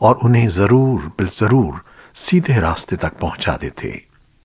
اور انہیں ضرور بالضرور سیدھے راستے تک پہنچا دیتے۔